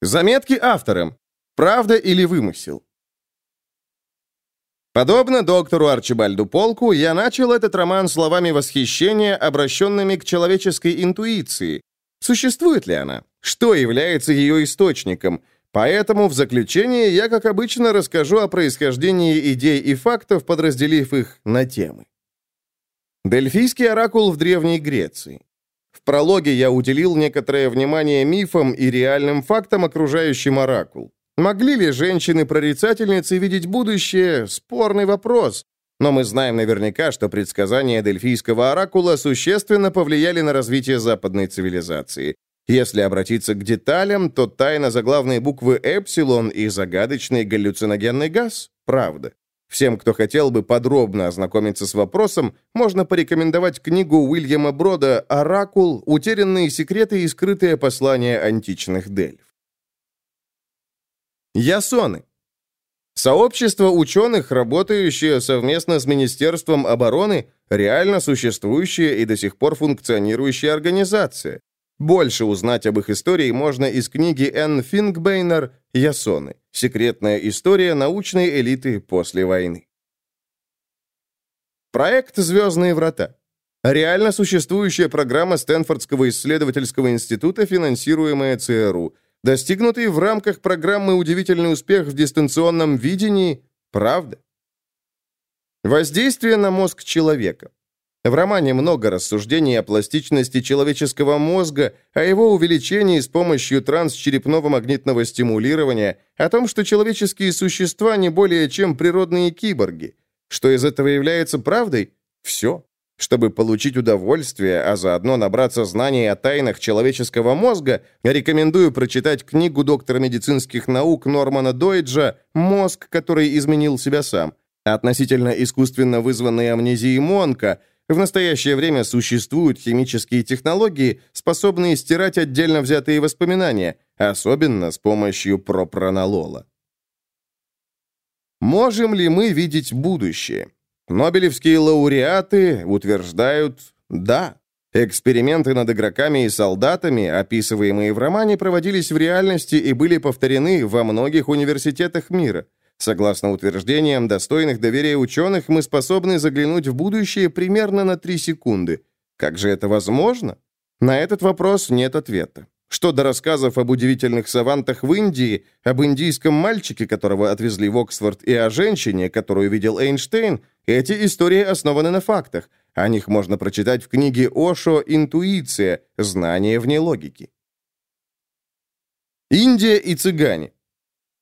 Заметки авторам. Правда или вымысел? Подобно доктору Арчибальду Полку, я начал этот роман словами восхищения, обращенными к человеческой интуиции. Существует ли она? Что является ее источником? Поэтому в заключение я, как обычно, расскажу о происхождении идей и фактов, подразделив их на темы. Дельфийский оракул в Древней Греции. В прологе я уделил некоторое внимание мифам и реальным фактам, окружающим оракул. Могли ли женщины-прорицательницы видеть будущее? Спорный вопрос. Но мы знаем наверняка, что предсказания Дельфийского оракула существенно повлияли на развитие западной цивилизации. Если обратиться к деталям, то тайна заглавной буквы «Эпсилон» и загадочный галлюциногенный газ – правда. Всем, кто хотел бы подробно ознакомиться с вопросом, можно порекомендовать книгу Уильяма Брода «Оракул. Утерянные секреты и скрытые послания античных дельф». Ясоны. Сообщество ученых, работающее совместно с Министерством обороны, реально существующая и до сих пор функционирующая организация. Больше узнать об их истории можно из книги Энн Фингбейнер «Ясоны. Секретная история научной элиты после войны». Проект «Звездные врата». Реально существующая программа Стэнфордского исследовательского института, финансируемая ЦРУ – Достигнутый в рамках программы «Удивительный успех в дистанционном видении» – правда. Воздействие на мозг человека. В романе много рассуждений о пластичности человеческого мозга, о его увеличении с помощью трансчерепного магнитного стимулирования, о том, что человеческие существа не более чем природные киборги. Что из этого является правдой? Все. Чтобы получить удовольствие, а заодно набраться знаний о тайнах человеческого мозга, рекомендую прочитать книгу доктора медицинских наук Нормана Дойджа «Мозг, который изменил себя сам». Относительно искусственно вызванной амнезии Монка в настоящее время существуют химические технологии, способные стирать отдельно взятые воспоминания, особенно с помощью пропронолола. Можем ли мы видеть будущее? Нобелевские лауреаты утверждают «да». Эксперименты над игроками и солдатами, описываемые в романе, проводились в реальности и были повторены во многих университетах мира. Согласно утверждениям достойных доверия ученых, мы способны заглянуть в будущее примерно на 3 секунды. Как же это возможно? На этот вопрос нет ответа. Что до рассказов об удивительных савантах в Индии, об индийском мальчике, которого отвезли в Оксфорд, и о женщине, которую видел Эйнштейн, эти истории основаны на фактах. О них можно прочитать в книге Ошо «Интуиция. Знание вне логики». Индия и цыгане.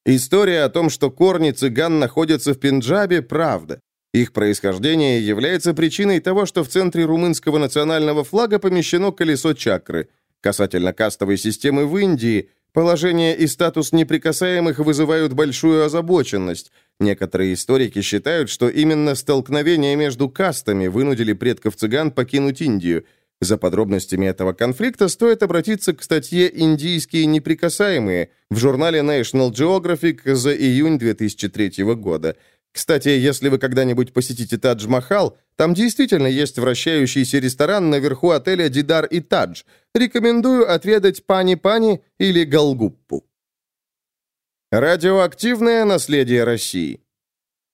История о том, что корни цыган находятся в Пенджабе, правда. Их происхождение является причиной того, что в центре румынского национального флага помещено колесо чакры. Касательно кастовой системы в Индии, Положение и статус неприкасаемых вызывают большую озабоченность. Некоторые историки считают, что именно столкновения между кастами вынудили предков цыган покинуть Индию. За подробностями этого конфликта стоит обратиться к статье «Индийские неприкасаемые» в журнале National Geographic за июнь 2003 года – кстати, если вы когда-нибудь посетите Тадж-Махал, там действительно есть вращающийся ресторан наверху отеля «Дидар и Тадж». Рекомендую отведать пани-пани или галгуппу. Радиоактивное наследие России.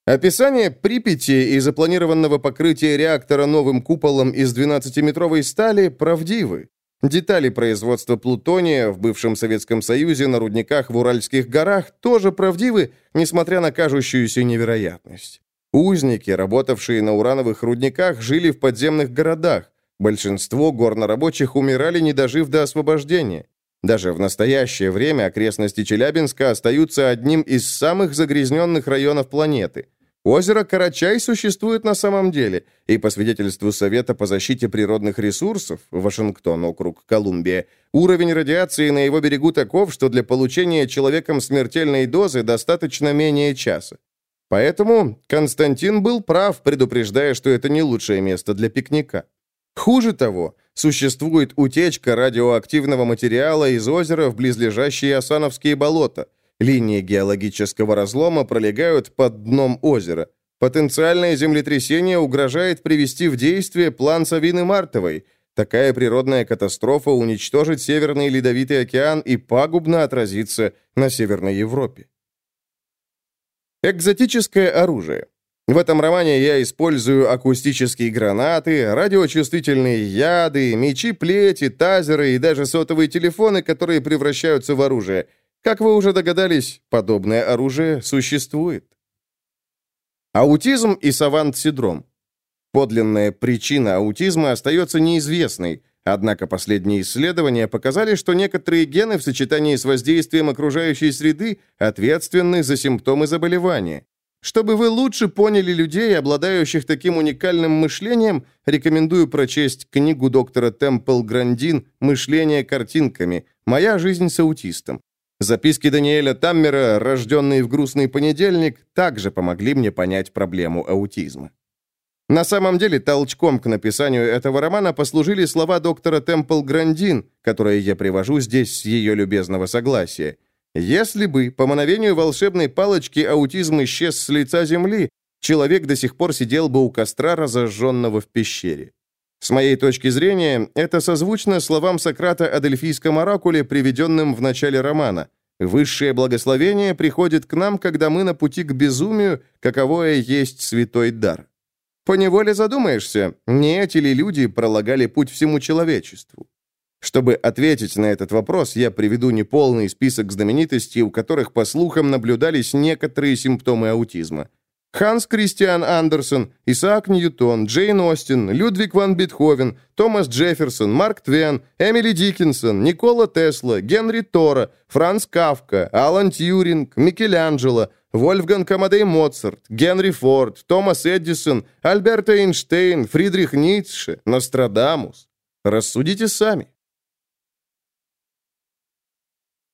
Описание Припяти и запланированного покрытия реактора новым куполом из 12-метровой стали правдивы. Детали производства плутония в бывшем Советском Союзе на рудниках в Уральских горах тоже правдивы, несмотря на кажущуюся невероятность. Узники, работавшие на урановых рудниках, жили в подземных городах. Большинство горнорабочих умирали, не дожив до освобождения. Даже в настоящее время окрестности Челябинска остаются одним из самых загрязненных районов планеты – Озеро Карачай существует на самом деле, и по свидетельству Совета по защите природных ресурсов, Вашингтон, округ Колумбия, уровень радиации на его берегу таков, что для получения человеком смертельной дозы достаточно менее часа. Поэтому Константин был прав, предупреждая, что это не лучшее место для пикника. Хуже того, существует утечка радиоактивного материала из озера в близлежащие Осановские болота – Линии геологического разлома пролегают под дном озера. Потенциальное землетрясение угрожает привести в действие план Савины Мартовой. Такая природная катастрофа уничтожит Северный Ледовитый океан и пагубно отразится на Северной Европе. Экзотическое оружие. В этом романе я использую акустические гранаты, радиочувствительные яды, мечи-плети, тазеры и даже сотовые телефоны, которые превращаются в оружие. Как вы уже догадались, подобное оружие существует. Аутизм и савант-синдром. Подлинная причина аутизма остается неизвестной, однако последние исследования показали, что некоторые гены в сочетании с воздействием окружающей среды ответственны за симптомы заболевания. Чтобы вы лучше поняли людей, обладающих таким уникальным мышлением, рекомендую прочесть книгу доктора Темпл Грандин «Мышление картинками. Моя жизнь с аутистом». Записки Даниэля Таммера, рожденные в грустный понедельник, также помогли мне понять проблему аутизма. На самом деле, толчком к написанию этого романа послужили слова доктора Темпл Грандин, которые я привожу здесь с ее любезного согласия. Если бы, по мановению волшебной палочки, аутизм исчез с лица земли, человек до сих пор сидел бы у костра, разожженного в пещере. С моей точки зрения, это созвучно словам Сократа о дельфийском оракуле, приведенным в начале романа. «Высшее благословение приходит к нам, когда мы на пути к безумию, каковое есть святой дар». Поневоле задумаешься, не эти ли люди пролагали путь всему человечеству? Чтобы ответить на этот вопрос, я приведу неполный список знаменитостей, у которых, по слухам, наблюдались некоторые симптомы аутизма. Ханс Кристиан Андерсон, Исаак Ньютон, Джейн Остин, Людвиг ван Бетховен, Томас Джефферсон, Марк Твен, Эмили Диккенсон, Никола Тесла, Генри Торо, Франц Кафка, Алан Тьюринг, Микеланджело – Вольфганг Амадей Моцарт, Генри Форд, Томас Эдисон, Альберт Эйнштейн, Фридрих Ницше, Нострадамус. Рассудите сами.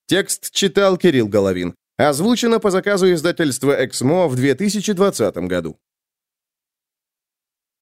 Текст читал Кирилл Головин. Озвучено по заказу издательства «Эксмо» в 2020 году.